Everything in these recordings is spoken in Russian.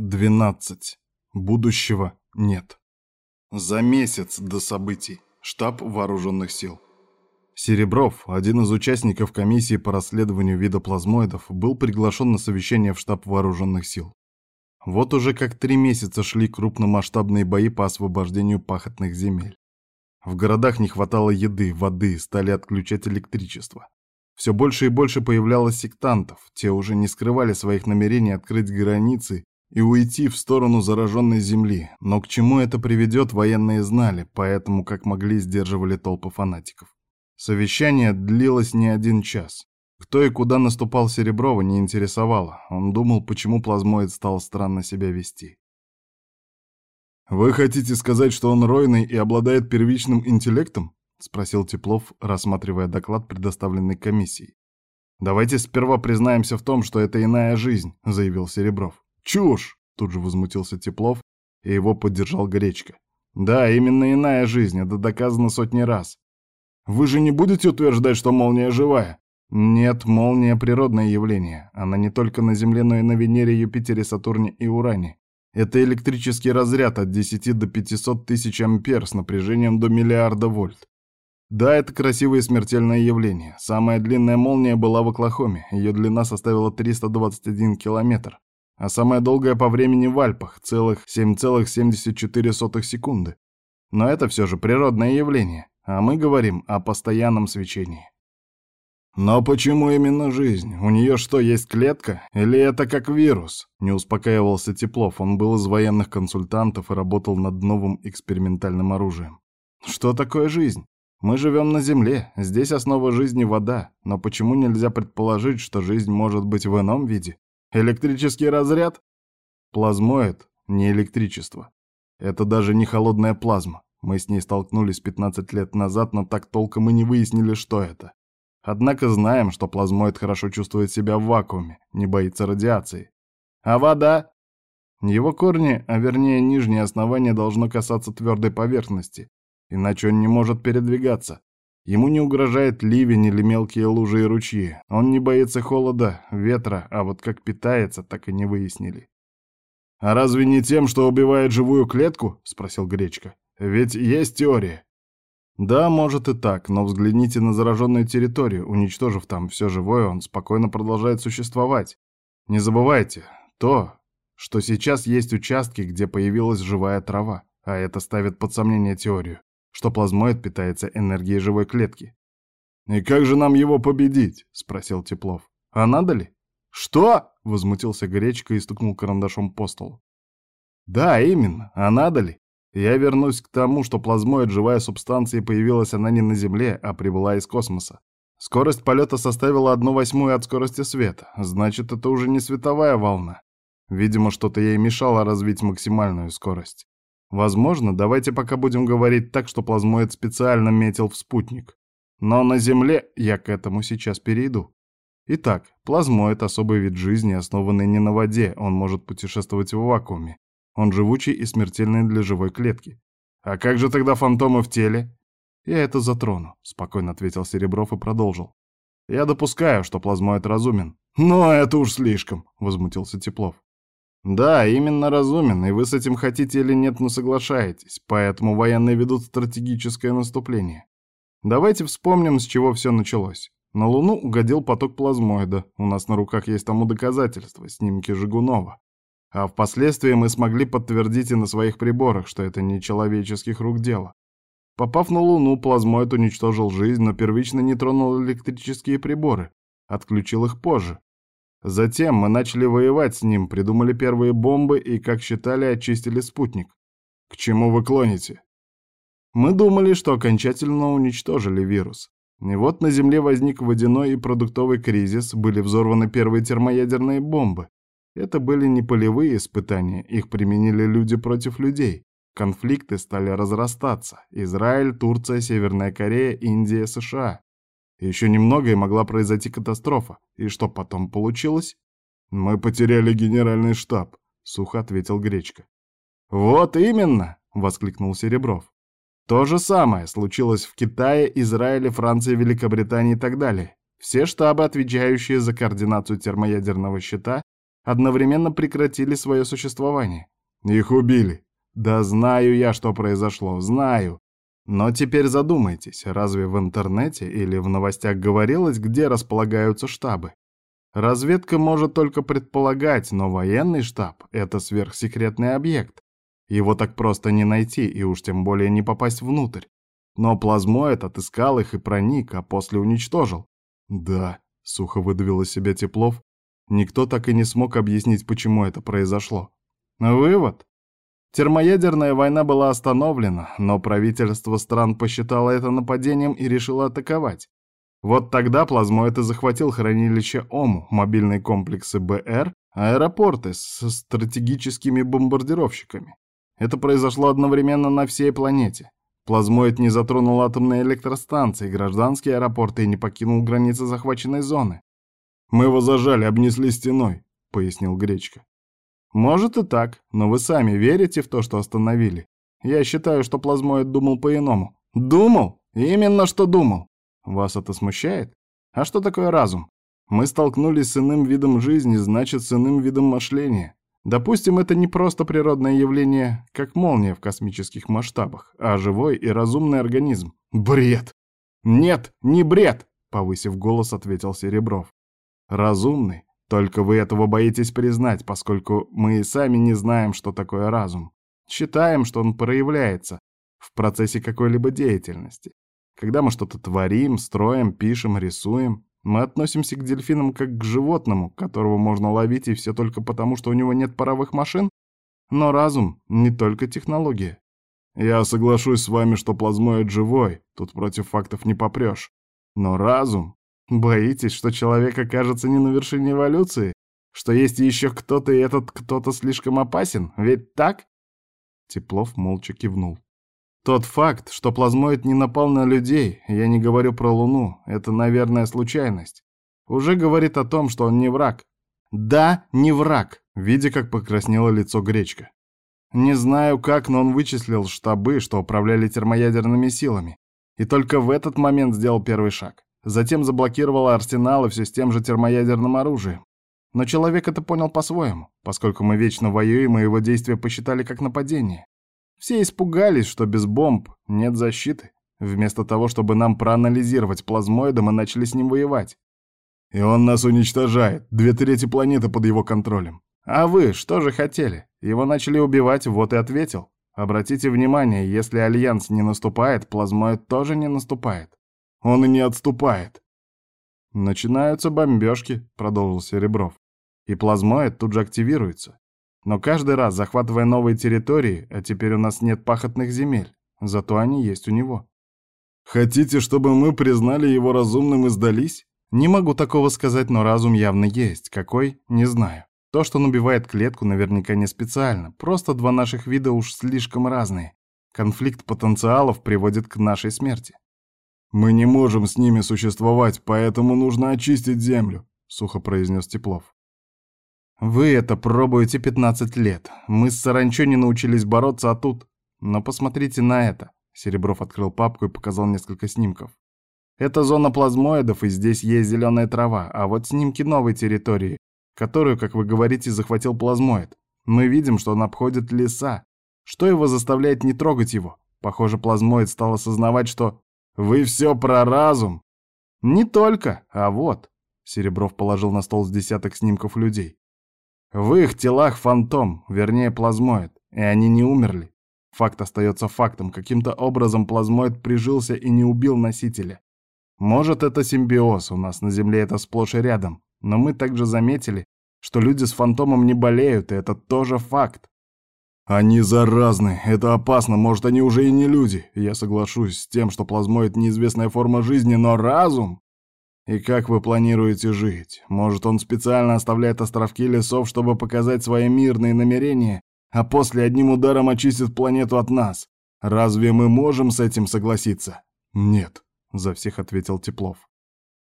12. Будущего нет. За месяц до событий. Штаб Вооруженных сил. Серебров, один из участников комиссии по расследованию вида плазмоидов, был приглашен на совещание в штаб Вооруженных сил. Вот уже как три месяца шли крупномасштабные бои по освобождению пахотных земель. В городах не хватало еды, воды, стали отключать электричество. Все больше и больше появлялось сектантов, те уже не скрывали своих намерений открыть границы и уйти в сторону зараженной земли, но к чему это приведет, военные знали, поэтому как могли сдерживали толпы фанатиков. Совещание длилось не один час. Кто и куда наступал Сереброва не интересовало, он думал, почему плазмоид стал странно себя вести. «Вы хотите сказать, что он ройный и обладает первичным интеллектом?» — спросил Теплов, рассматривая доклад, предоставленный комиссией. «Давайте сперва признаемся в том, что это иная жизнь», — заявил Серебров. «Чушь!» — тут же возмутился Теплов, и его поддержал Гречка. «Да, именно иная жизнь, это доказано сотни раз. Вы же не будете утверждать, что молния живая?» «Нет, молния — природное явление. Она не только на Земле, но и на Венере, Юпитере, Сатурне и Уране. Это электрический разряд от 10 до 500 тысяч ампер с напряжением до миллиарда вольт. Да, это красивое и смертельное явление. Самая длинная молния была в Оклахоме, ее длина составила 321 километр, а самая долгая по времени в Альпах, целых 7,74 секунды. Но это все же природное явление, а мы говорим о постоянном свечении. Но почему именно жизнь? У нее что, есть клетка? Или это как вирус? Не успокаивался Теплов, он был из военных консультантов и работал над новым экспериментальным оружием. Что такое жизнь? Мы живем на Земле, здесь основа жизни вода, но почему нельзя предположить, что жизнь может быть в ином виде? Электрический разряд? Плазмоид — не электричество. Это даже не холодная плазма. Мы с ней столкнулись 15 лет назад, но так толком и не выяснили, что это. Однако знаем, что плазмоид хорошо чувствует себя в вакууме, не боится радиации. А вода? Его корни, а вернее нижнее основание, должно касаться твердой поверхности, иначе он не может передвигаться. Ему не угрожает ливень или мелкие лужи и ручьи. Он не боится холода, ветра, а вот как питается, так и не выяснили. «А разве не тем, что убивает живую клетку?» — спросил Гречка. «Ведь есть теория». «Да, может и так, но взгляните на зараженную территорию. Уничтожив там все живое, он спокойно продолжает существовать. Не забывайте, то, что сейчас есть участки, где появилась живая трава, а это ставит под сомнение теорию что плазмоид питается энергией живой клетки. «И как же нам его победить?» — спросил Теплов. «А надо ли?» «Что?» — возмутился Гречка и стукнул карандашом по столу. «Да, именно. А надо ли? Я вернусь к тому, что плазмоид — живая субстанция, и появилась она не на Земле, а прибыла из космоса. Скорость полета составила одну восьмую от скорости света. Значит, это уже не световая волна. Видимо, что-то ей мешало развить максимальную скорость. Возможно, давайте пока будем говорить так, что плазмоид специально метил в спутник. Но на Земле я к этому сейчас перейду. Итак, плазмоид — особый вид жизни, основанный не на воде, он может путешествовать в вакууме. Он живучий и смертельный для живой клетки. А как же тогда фантомы в теле? Я это затрону, спокойно ответил Серебров и продолжил. Я допускаю, что плазмоид разумен. Но это уж слишком, возмутился Теплов. Да, именно разумен, и вы с этим хотите или нет, но соглашаетесь, поэтому военные ведут стратегическое наступление. Давайте вспомним, с чего все началось. На Луну угодил поток плазмоида, у нас на руках есть тому доказательства, снимки Жигунова. А впоследствии мы смогли подтвердить и на своих приборах, что это не человеческих рук дело. Попав на Луну, плазмоид уничтожил жизнь, но первично не тронул электрические приборы, отключил их позже, Затем мы начали воевать с ним, придумали первые бомбы и, как считали, очистили спутник. К чему вы клоните? Мы думали, что окончательно уничтожили вирус. И вот на Земле возник водяной и продуктовый кризис, были взорваны первые термоядерные бомбы. Это были не полевые испытания, их применили люди против людей. Конфликты стали разрастаться. Израиль, Турция, Северная Корея, Индия, США. Еще немного и могла произойти катастрофа. И что потом получилось? Мы потеряли генеральный штаб, сухо ответил Гречка. Вот именно, воскликнул Серебров. То же самое случилось в Китае, Израиле, Франции, Великобритании и так далее. Все штабы, отвечающие за координацию термоядерного щита, одновременно прекратили свое существование. Их убили. Да знаю я, что произошло, знаю. Но теперь задумайтесь, разве в интернете или в новостях говорилось, где располагаются штабы? Разведка может только предполагать, но военный штаб — это сверхсекретный объект. Его так просто не найти и уж тем более не попасть внутрь. Но плазмоид отыскал их и проник, а после уничтожил. Да, сухо выдавил из себя Теплов. Никто так и не смог объяснить, почему это произошло. Вывод. Термоядерная война была остановлена, но правительство стран посчитало это нападением и решило атаковать. Вот тогда плазмоид и захватил хранилище ОМУ, мобильные комплексы БР, аэропорты с стратегическими бомбардировщиками. Это произошло одновременно на всей планете. Плазмоид не затронул атомные электростанции, гражданские аэропорты и не покинул границы захваченной зоны. «Мы его зажали, обнесли стеной», — пояснил Гречка. Может и так, но вы сами верите в то, что остановили? Я считаю, что плазмоид думал по-иному. Думал? Именно что думал. Вас это смущает? А что такое разум? Мы столкнулись с иным видом жизни, значит, с иным видом мышления. Допустим, это не просто природное явление, как молния в космических масштабах, а живой и разумный организм. Бред! Нет, не бред! Повысив голос, ответил Серебров. Разумный, только вы этого боитесь признать, поскольку мы и сами не знаем, что такое разум. Считаем, что он проявляется в процессе какой-либо деятельности. Когда мы что-то творим, строим, пишем, рисуем, мы относимся к дельфинам как к животному, которого можно ловить и все только потому, что у него нет паровых машин. Но разум — не только технология. Я соглашусь с вами, что плазмоид живой, тут против фактов не попрешь. Но разум Боитесь, что человек окажется не на вершине эволюции? Что есть еще кто-то, и этот кто-то слишком опасен? Ведь так?» Теплов молча кивнул. «Тот факт, что плазмоид не напал на людей, я не говорю про Луну, это, наверное, случайность, уже говорит о том, что он не враг. Да, не враг, видя, как покраснело лицо Гречка. Не знаю как, но он вычислил штабы, что управляли термоядерными силами, и только в этот момент сделал первый шаг. Затем заблокировала арсеналы все с тем же термоядерным оружием. Но человек это понял по-своему, поскольку мы вечно воюем, и его действия посчитали как нападение. Все испугались, что без бомб нет защиты. Вместо того, чтобы нам проанализировать плазмоида, мы начали с ним воевать. И он нас уничтожает. Две трети планеты под его контролем. А вы что же хотели? Его начали убивать, вот и ответил. Обратите внимание, если Альянс не наступает, плазмоид тоже не наступает. Он и не отступает. Начинаются бомбежки, продолжил Серебров. И плазмоид тут же активируется. Но каждый раз, захватывая новые территории, а теперь у нас нет пахотных земель, зато они есть у него. Хотите, чтобы мы признали его разумным и сдались? Не могу такого сказать, но разум явно есть. Какой? Не знаю. То, что набивает клетку, наверняка не специально. Просто два наших вида уж слишком разные. Конфликт потенциалов приводит к нашей смерти. «Мы не можем с ними существовать, поэтому нужно очистить землю», — сухо произнес Теплов. «Вы это пробуете 15 лет. Мы с Саранчо не научились бороться, а тут... Но посмотрите на это». Серебров открыл папку и показал несколько снимков. Это зона плазмоидов, и здесь есть зеленая трава, а вот снимки новой территории, которую, как вы говорите, захватил плазмоид. Мы видим, что он обходит леса. Что его заставляет не трогать его? Похоже, плазмоид стал осознавать, что вы все про разум? Не только, а вот. Серебров положил на стол с десяток снимков людей. В их телах фантом, вернее плазмоид, и они не умерли. Факт остается фактом. Каким-то образом плазмоид прижился и не убил носителя. Может, это симбиоз, у нас на Земле это сплошь и рядом. Но мы также заметили, что люди с фантомом не болеют, и это тоже факт. Они заразны, это опасно, может, они уже и не люди. Я соглашусь с тем, что плазмоид неизвестная форма жизни, но разум? И как вы планируете жить? Может, он специально оставляет островки лесов, чтобы показать свои мирные намерения, а после одним ударом очистит планету от нас? Разве мы можем с этим согласиться? Нет, за всех ответил Теплов.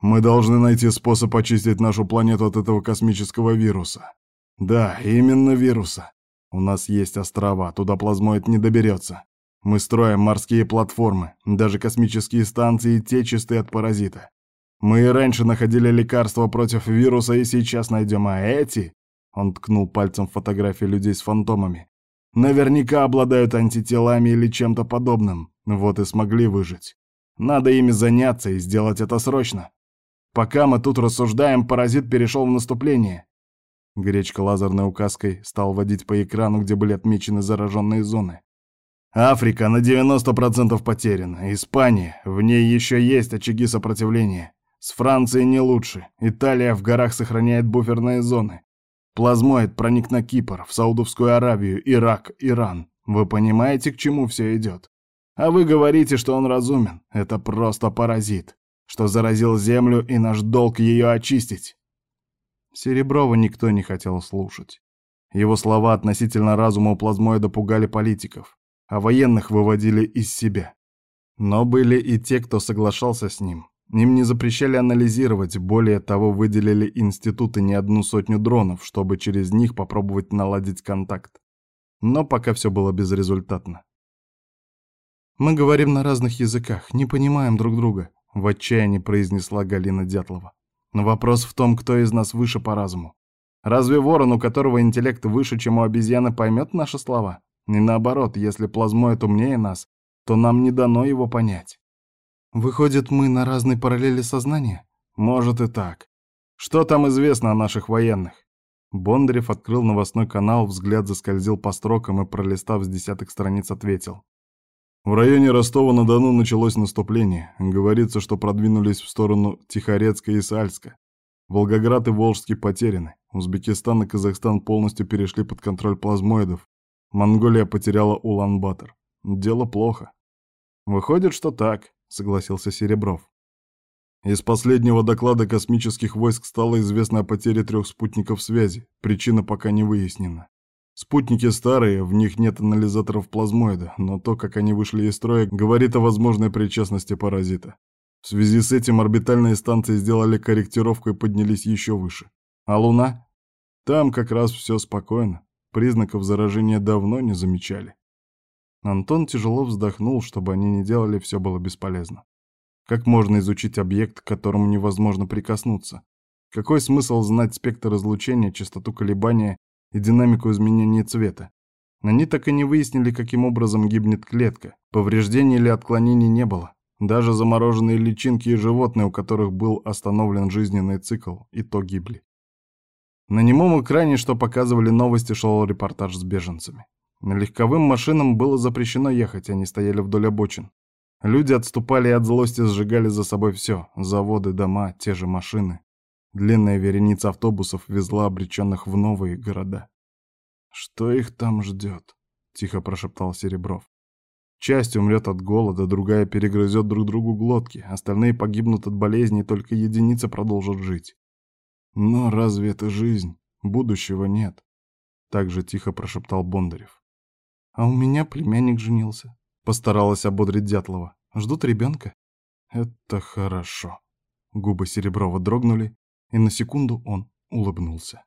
Мы должны найти способ очистить нашу планету от этого космического вируса. Да, именно вируса. У нас есть острова, туда плазмоид не доберется. Мы строим морские платформы, даже космические станции те чисты от паразита. Мы и раньше находили лекарства против вируса и сейчас найдем, а эти... Он ткнул пальцем фотографии людей с фантомами. Наверняка обладают антителами или чем-то подобным. Вот и смогли выжить. Надо ими заняться и сделать это срочно. Пока мы тут рассуждаем, паразит перешел в наступление. Гречка лазерной указкой стал водить по экрану, где были отмечены зараженные зоны. Африка на 90% потеряна. Испания, в ней еще есть очаги сопротивления. С Францией не лучше. Италия в горах сохраняет буферные зоны. Плазмоид проник на Кипр, в Саудовскую Аравию, Ирак, Иран. Вы понимаете, к чему все идет? А вы говорите, что он разумен. Это просто паразит, что заразил Землю, и наш долг ее очистить. Сереброва никто не хотел слушать. Его слова относительно разума у плазмоида пугали политиков, а военных выводили из себя. Но были и те, кто соглашался с ним. Им не запрещали анализировать, более того, выделили институты не одну сотню дронов, чтобы через них попробовать наладить контакт. Но пока все было безрезультатно. «Мы говорим на разных языках, не понимаем друг друга», — в отчаянии произнесла Галина Дятлова. Но вопрос в том, кто из нас выше по разуму. Разве ворон, у которого интеллект выше, чем у обезьяны, поймет наши слова? И наоборот, если плазмоид умнее нас, то нам не дано его понять. Выходит, мы на разной параллели сознания? Может и так. Что там известно о наших военных? Бондарев открыл новостной канал, взгляд заскользил по строкам и, пролистав с десяток страниц, ответил. В районе Ростова-на-Дону началось наступление. Говорится, что продвинулись в сторону Тихорецка и Сальска. Волгоград и Волжский потеряны. Узбекистан и Казахстан полностью перешли под контроль плазмоидов. Монголия потеряла Улан-Батор. Дело плохо. Выходит, что так, согласился Серебров. Из последнего доклада космических войск стало известно о потере трех спутников связи. Причина пока не выяснена. Спутники старые, в них нет анализаторов плазмоида, но то, как они вышли из строя, говорит о возможной причастности паразита. В связи с этим орбитальные станции сделали корректировку и поднялись еще выше. А Луна? Там как раз все спокойно. Признаков заражения давно не замечали. Антон тяжело вздохнул, чтобы они не делали, все было бесполезно. Как можно изучить объект, к которому невозможно прикоснуться? Какой смысл знать спектр излучения, частоту колебания и динамику изменения цвета. Они так и не выяснили, каким образом гибнет клетка. Повреждений или отклонений не было. Даже замороженные личинки и животные, у которых был остановлен жизненный цикл, и то гибли. На немом экране, что показывали новости, шел репортаж с беженцами. На легковым машинам было запрещено ехать, они стояли вдоль обочин. Люди отступали и от злости сжигали за собой все — заводы, дома, те же машины. Длинная вереница автобусов везла обреченных в новые города. «Что их там ждет?» — тихо прошептал Серебров. «Часть умрет от голода, другая перегрызет друг другу глотки, остальные погибнут от болезней, только единицы продолжат жить. Но разве это жизнь? Будущего нет», — так же тихо прошептал Бондарев. «А у меня племянник женился», — постаралась ободрить Дятлова. «Ждут ребенка?» «Это хорошо». Губы Сереброва дрогнули, и на секунду он улыбнулся.